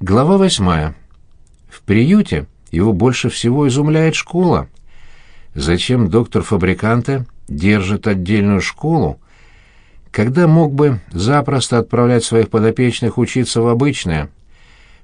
Глава восьмая. В приюте его больше всего изумляет школа. Зачем доктор Фабриканте держит отдельную школу, когда мог бы запросто отправлять своих подопечных учиться в обычное?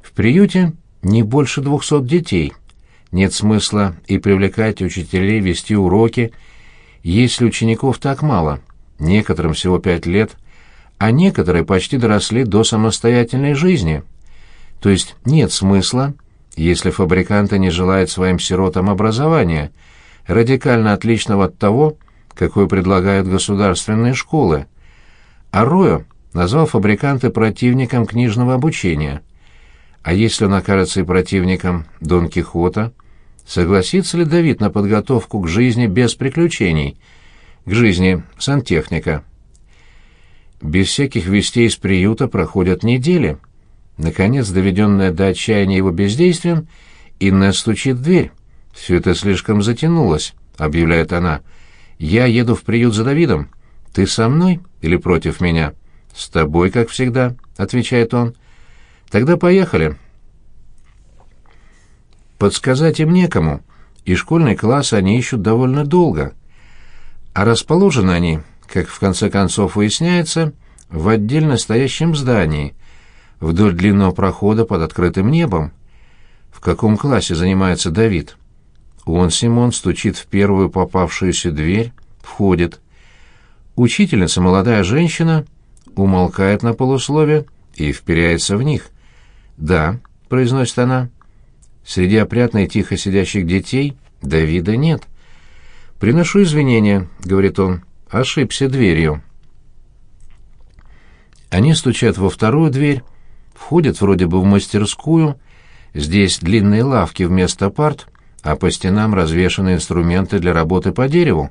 В приюте не больше двухсот детей. Нет смысла и привлекать учителей вести уроки, если учеников так мало. Некоторым всего пять лет, а некоторые почти доросли до самостоятельной жизни – то есть нет смысла, если фабриканты не желают своим сиротам образования, радикально отличного от того, какое предлагают государственные школы. Ароё назвал фабриканты противником книжного обучения. А если он окажется и противником Дон Кихота, согласится ли Давид на подготовку к жизни без приключений, к жизни сантехника? Без всяких вестей из приюта проходят недели — Наконец, доведенная до отчаяния его бездействием, Инна стучит в дверь. «Все это слишком затянулось», — объявляет она. «Я еду в приют за Давидом. Ты со мной или против меня?» «С тобой, как всегда», — отвечает он. «Тогда поехали». Подсказать им некому, и школьный класс они ищут довольно долго. А расположены они, как в конце концов выясняется, в отдельно стоящем здании — вдоль длинного прохода под открытым небом. В каком классе занимается Давид? Он, Симон, стучит в первую попавшуюся дверь, входит. Учительница, молодая женщина, умолкает на полуслове и вперяется в них. «Да», — произносит она, — «среди опрятно и тихо сидящих детей Давида нет». «Приношу извинения», — говорит он, — «ошибся дверью». Они стучат во вторую дверь, входит вроде бы в мастерскую, здесь длинные лавки вместо парт, а по стенам развешаны инструменты для работы по дереву.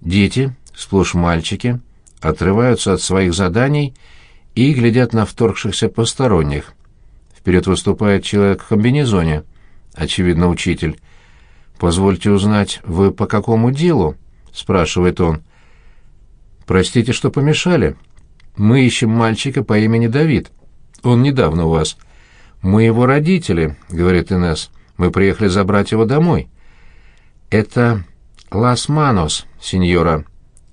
Дети, сплошь мальчики, отрываются от своих заданий и глядят на вторгшихся посторонних. Вперед выступает человек в комбинезоне, очевидно, учитель. «Позвольте узнать, вы по какому делу?» — спрашивает он. «Простите, что помешали. Мы ищем мальчика по имени Давид». Он недавно у вас. Мы его родители, говорит Инес. Мы приехали забрать его домой. Это Лас Манос, сеньора,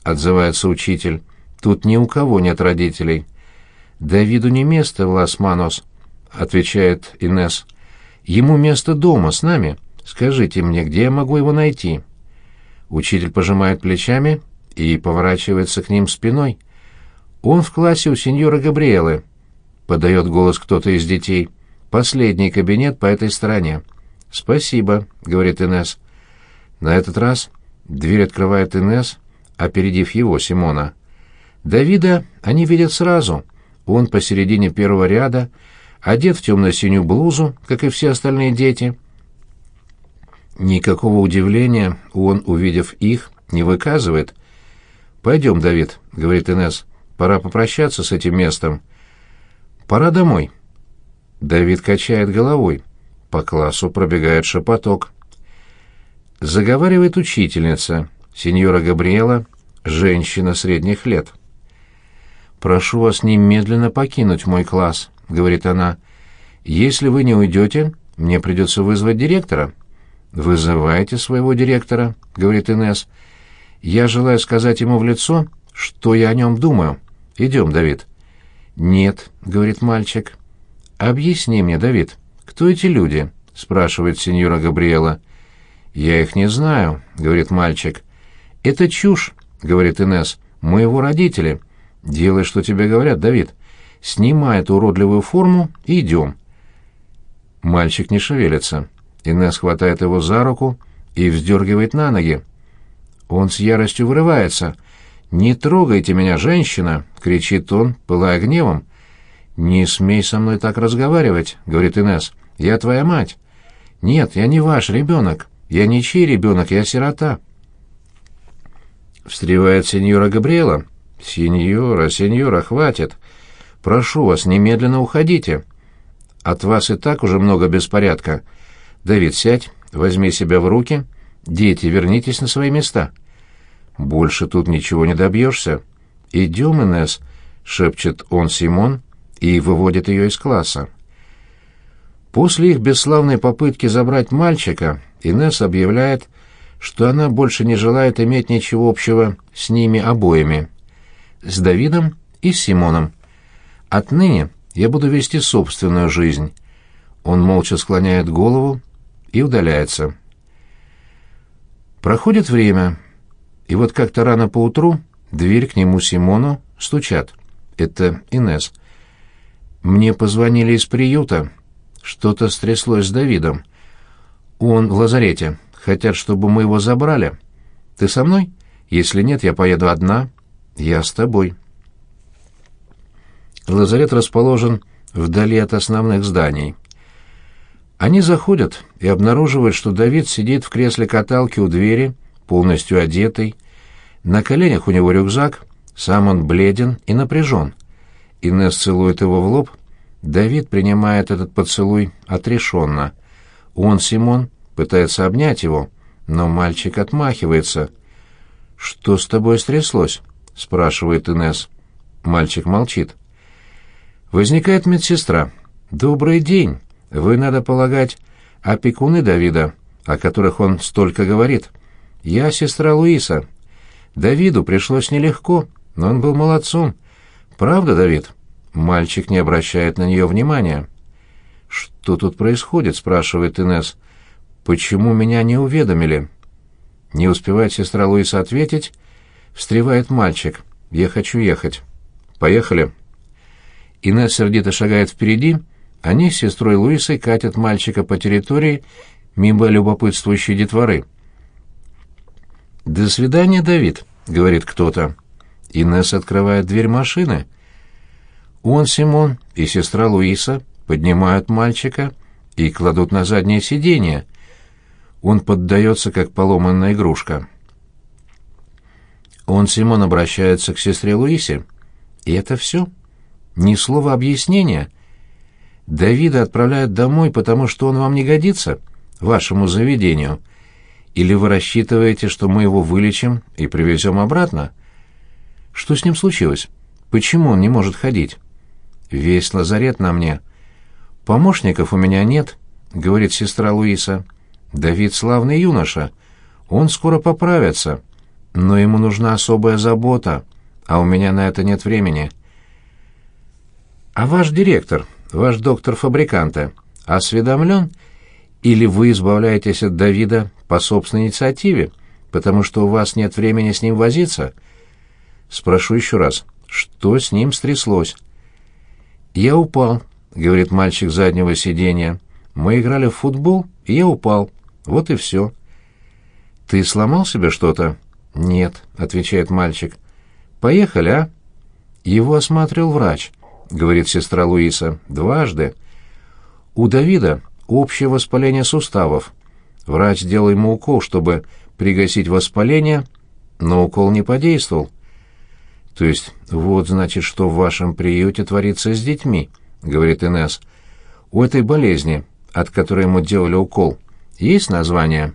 отзывается учитель. Тут ни у кого нет родителей. Давиду не место в Лас Манос, отвечает Инес. Ему место дома с нами. Скажите мне, где я могу его найти? Учитель пожимает плечами и поворачивается к ним спиной. Он в классе у сеньора Габриэлы. — подает голос кто-то из детей. «Последний кабинет по этой стороне». «Спасибо», — говорит Инес. На этот раз дверь открывает Инес, опередив его, Симона. Давида они видят сразу. Он посередине первого ряда, одет в темно-синюю блузу, как и все остальные дети. Никакого удивления он, увидев их, не выказывает. «Пойдем, Давид», — говорит Инес, — «пора попрощаться с этим местом». Пора домой. Давид качает головой. По классу пробегает шепоток. Заговаривает учительница, сеньора Габриэла, женщина средних лет. «Прошу вас немедленно покинуть мой класс», — говорит она. «Если вы не уйдете, мне придется вызвать директора». «Вызывайте своего директора», — говорит Инес. «Я желаю сказать ему в лицо, что я о нем думаю. Идем, Давид». «Нет», — говорит мальчик. «Объясни мне, Давид, кто эти люди?» — спрашивает сеньора Габриэла. «Я их не знаю», — говорит мальчик. «Это чушь», — говорит Инес. «Мы его родители. Делай, что тебе говорят, Давид. Снимай эту уродливую форму и идем». Мальчик не шевелится. Инес хватает его за руку и вздергивает на ноги. Он с яростью вырывается — «Не трогайте меня, женщина!» — кричит он, пылая гневом. «Не смей со мной так разговаривать», — говорит Инес. «Я твоя мать». «Нет, я не ваш ребенок. Я ничей ребенок, я сирота». Встревает сеньора Габриэла. «Сеньора, сеньора, хватит. Прошу вас, немедленно уходите. От вас и так уже много беспорядка. Давид, сядь, возьми себя в руки. Дети, вернитесь на свои места». Больше тут ничего не добьешься. «Идем, Инесс», — шепчет он Симон и выводит ее из класса. После их бесславной попытки забрать мальчика, Инесс объявляет, что она больше не желает иметь ничего общего с ними обоими, с Давидом и с Симоном. Отныне я буду вести собственную жизнь. Он молча склоняет голову и удаляется. Проходит время, и вот как-то рано поутру дверь к нему Симону стучат. Это Инес. Мне позвонили из приюта. Что-то стряслось с Давидом. Он в лазарете. Хотят, чтобы мы его забрали. Ты со мной? Если нет, я поеду одна. Я с тобой. Лазарет расположен вдали от основных зданий. Они заходят и обнаруживают, что Давид сидит в кресле каталки у двери, полностью одетый. На коленях у него рюкзак, сам он бледен и напряжен. Инесс целует его в лоб. Давид принимает этот поцелуй отрешенно. Он, Симон, пытается обнять его, но мальчик отмахивается. «Что с тобой стряслось?» — спрашивает Инесс. Мальчик молчит. Возникает медсестра. «Добрый день. Вы, надо полагать, опекуны Давида, о которых он столько говорит. Я сестра Луиса. Давиду пришлось нелегко, но он был молодцом. Правда, Давид?» Мальчик не обращает на нее внимания. «Что тут происходит?» — спрашивает Инес. «Почему меня не уведомили?» Не успевает сестра Луиса ответить, встревает мальчик. «Я хочу ехать». «Поехали». Инес сердито шагает впереди, они с сестрой Луисой катят мальчика по территории мимо любопытствующей детворы. «До свидания, Давид», — говорит кто-то. Инес открывает дверь машины. Он, Симон и сестра Луиса поднимают мальчика и кладут на заднее сиденье. Он поддается, как поломанная игрушка. Он, Симон, обращается к сестре Луисе. И это все. Ни слова объяснения. Давида отправляют домой, потому что он вам не годится, вашему заведению. Или вы рассчитываете, что мы его вылечим и привезем обратно? Что с ним случилось? Почему он не может ходить? Весь лазарет на мне. Помощников у меня нет, говорит сестра Луиса. Давид славный юноша. Он скоро поправится. Но ему нужна особая забота, а у меня на это нет времени. А ваш директор, ваш доктор фабриканта, осведомлен? Или вы избавляетесь от Давида по собственной инициативе, потому что у вас нет времени с ним возиться? Спрошу еще раз, что с ним стряслось? «Я упал», — говорит мальчик заднего сиденья. «Мы играли в футбол, и я упал. Вот и все». «Ты сломал себе что-то?» «Нет», — отвечает мальчик. «Поехали, а?» Его осматривал врач. — говорит сестра Луиса, — дважды. У Давида общее воспаление суставов. Врач сделал ему укол, чтобы пригасить воспаление, но укол не подействовал. То есть вот, значит, что в вашем приюте творится с детьми, — говорит Инесс. У этой болезни, от которой ему делали укол, есть название?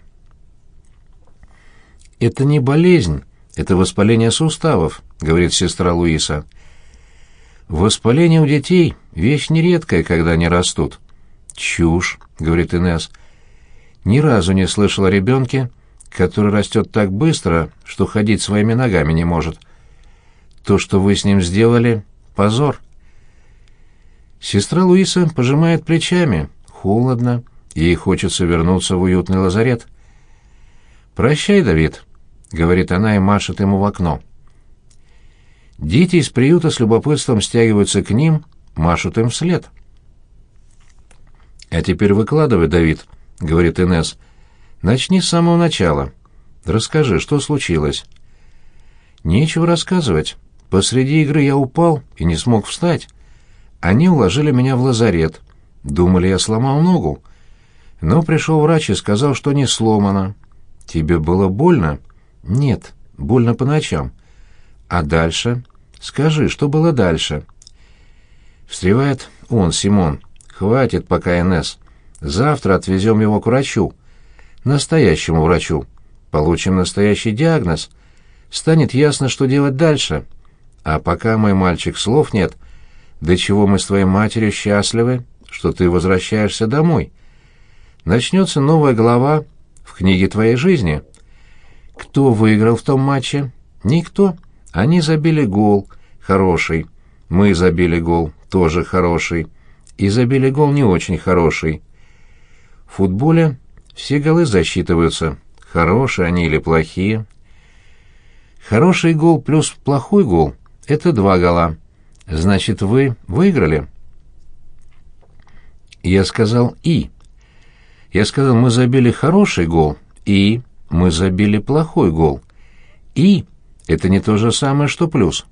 Это не болезнь, это воспаление суставов, — говорит сестра Луиса. Воспаление у детей — вещь нередкая, когда они растут. «Чушь», — говорит Инесс. «Ни разу не слышал о ребенке, который растет так быстро, что ходить своими ногами не может. То, что вы с ним сделали, — позор». Сестра Луиса пожимает плечами. Холодно. Ей хочется вернуться в уютный лазарет. «Прощай, Давид», — говорит она и машет ему в окно. Дети из приюта с любопытством стягиваются к ним, машут им вслед. «А теперь выкладывай, Давид», — говорит Инес. «Начни с самого начала. Расскажи, что случилось?» «Нечего рассказывать. Посреди игры я упал и не смог встать. Они уложили меня в лазарет. Думали, я сломал ногу. Но пришел врач и сказал, что не сломано. Тебе было больно?» «Нет, больно по ночам. А дальше? Скажи, что было дальше? Встревает он, Симон. Хватит пока, НС. Завтра отвезем его к врачу. Настоящему врачу. Получим настоящий диагноз. Станет ясно, что делать дальше. А пока, мой мальчик, слов нет. До чего мы с твоей матерью счастливы, что ты возвращаешься домой. Начнется новая глава в книге твоей жизни. Кто выиграл в том матче? Никто. Они забили гол, хороший. Мы забили гол, тоже хороший. И забили гол не очень хороший. В футболе все голы засчитываются, хорошие они или плохие. Хороший гол плюс плохой гол — это два гола. Значит, вы выиграли. Я сказал «и». Я сказал, мы забили хороший гол, и мы забили плохой гол. И это не то же самое, что плюс.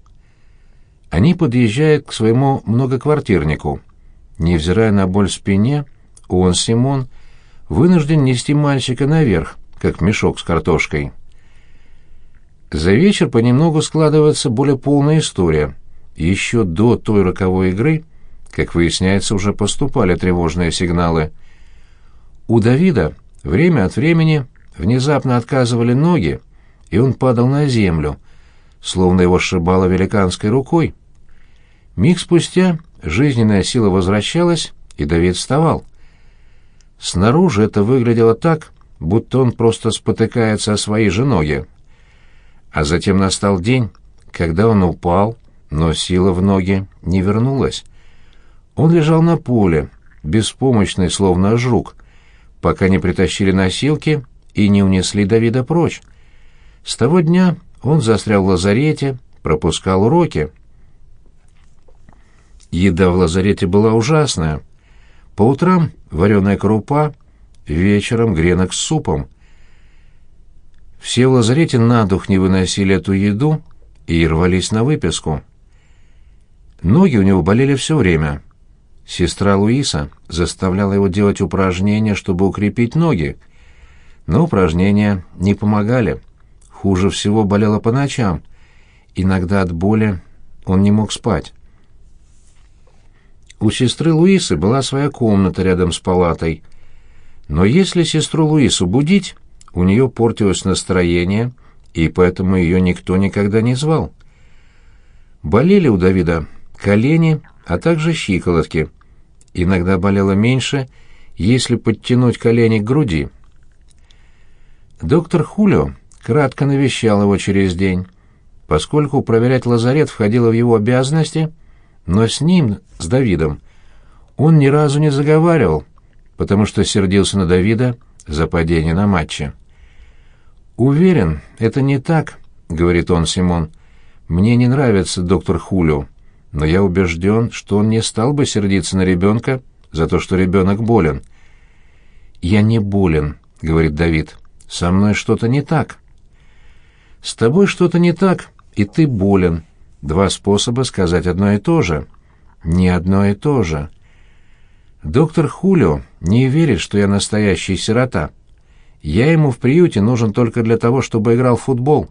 Они подъезжают к своему многоквартирнику. Невзирая на боль в спине, он, Симон, вынужден нести мальчика наверх, как мешок с картошкой. За вечер понемногу складывается более полная история. Еще до той роковой игры, как выясняется, уже поступали тревожные сигналы. У Давида время от времени внезапно отказывали ноги, и он падал на землю, словно его сшибало великанской рукой. Миг спустя жизненная сила возвращалась, и Давид вставал. Снаружи это выглядело так, будто он просто спотыкается о свои же ноги. А затем настал день, когда он упал, но сила в ноги не вернулась. Он лежал на поле, беспомощный, словно жук, пока не притащили носилки и не унесли Давида прочь. С того дня он застрял в лазарете, пропускал уроки. Еда в лазарете была ужасная. По утрам вареная крупа, вечером гренок с супом. Все в лазарете на дух не выносили эту еду и рвались на выписку. Ноги у него болели все время. Сестра Луиса заставляла его делать упражнения, чтобы укрепить ноги, но упражнения не помогали. Хуже всего болело по ночам. Иногда от боли он не мог спать. У сестры Луисы была своя комната рядом с палатой. Но если сестру Луису будить, у нее портилось настроение, и поэтому ее никто никогда не звал. Болели у Давида колени, а также щиколотки. Иногда болело меньше, если подтянуть колени к груди. Доктор Хулио кратко навещал его через день, поскольку проверять лазарет входило в его обязанности, но с ним, с Давидом, он ни разу не заговаривал, потому что сердился на Давида за падение на матче. «Уверен, это не так», — говорит он Симон. «Мне не нравится доктор Хулио, но я убежден, что он не стал бы сердиться на ребенка за то, что ребенок болен». «Я не болен», — говорит Давид. «Со мной что-то не так». «С тобой что-то не так, и ты болен». Два способа сказать одно и то же. Не одно и то же. Доктор Хулио не верит, что я настоящий сирота. Я ему в приюте нужен только для того, чтобы играл в футбол.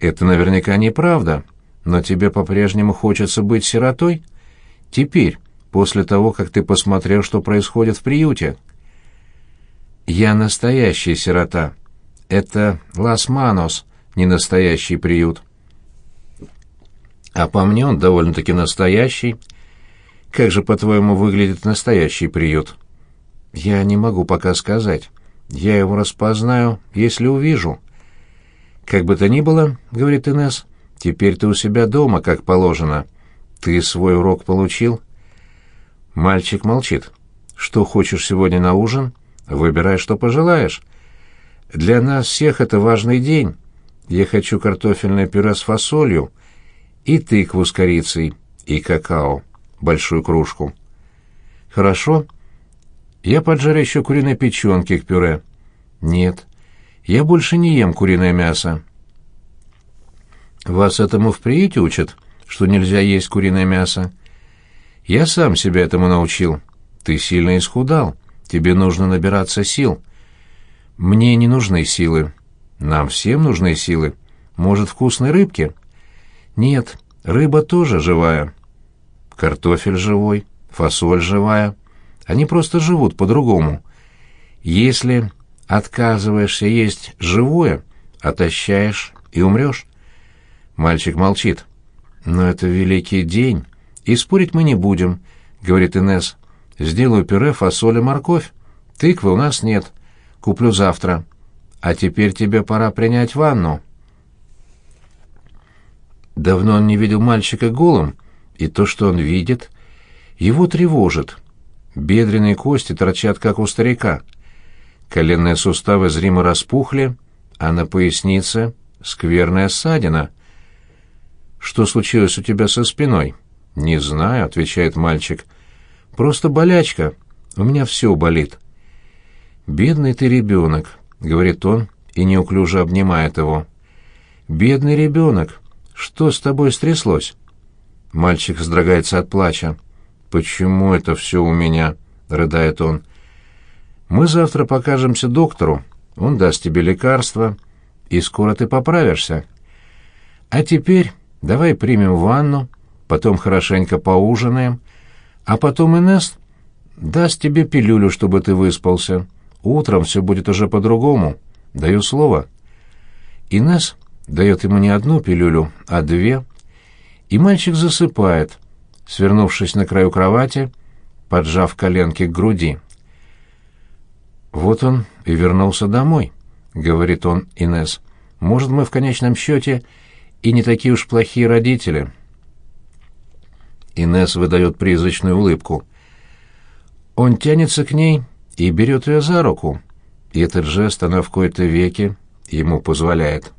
Это наверняка неправда, но тебе по-прежнему хочется быть сиротой? Теперь, после того, как ты посмотрел, что происходит в приюте. Я настоящий сирота. Это Лас-Манос, не настоящий приют. А по мне он довольно-таки настоящий. Как же, по-твоему, выглядит настоящий приют? Я не могу пока сказать. Я его распознаю, если увижу. Как бы то ни было, говорит Инес, теперь ты у себя дома, как положено. Ты свой урок получил? Мальчик молчит. Что хочешь сегодня на ужин? Выбирай, что пожелаешь. Для нас всех это важный день. Я хочу картофельное пюре с фасолью и тыкву с корицей, и какао большую кружку. Хорошо. Я поджарю еще куриной печенки к пюре. Нет, я больше не ем куриное мясо. Вас этому в приюте учат, что нельзя есть куриное мясо? Я сам себя этому научил. Ты сильно исхудал. Тебе нужно набираться сил. Мне не нужны силы. Нам всем нужны силы. Может, вкусной рыбки? Нет, рыба тоже живая картофель живой, фасоль живая. Они просто живут по-другому. Если отказываешься есть живое, отощаешь и умрешь. Мальчик молчит. «Но это великий день, и спорить мы не будем», — говорит Инес. Сделаю пюре, фасоль и морковь. Тыквы у нас нет. Куплю завтра. А теперь тебе пора принять ванну». Давно он не видел мальчика голым, и то, что он видит, его тревожит. Бедренные кости торчат, как у старика. Коленные суставы зримо распухли, а на пояснице скверная ссадина. «Что случилось у тебя со спиной?» «Не знаю», — отвечает мальчик. «Просто болячка. У меня все болит». «Бедный ты ребенок», — говорит он и неуклюже обнимает его. «Бедный ребенок. Что с тобой стряслось?» Мальчик сдрогается от плача. «Почему это все у меня?» — рыдает он. «Мы завтра покажемся доктору. Он даст тебе лекарства, и скоро ты поправишься. А теперь давай примем ванну, потом хорошенько поужинаем, а потом Инесс даст тебе пилюлю, чтобы ты выспался. Утром все будет уже по-другому. Даю слово». Инесс дает ему не одну пилюлю, а две, и мальчик засыпает, свернувшись на краю кровати, поджав коленки к груди. «Вот он и вернулся домой», — говорит он Инес. «Может, мы в конечном счете и не такие уж плохие родители». Инес выдает призрачную улыбку. Он тянется к ней и берет ее за руку, и этот жест она в кои-то веки ему позволяет.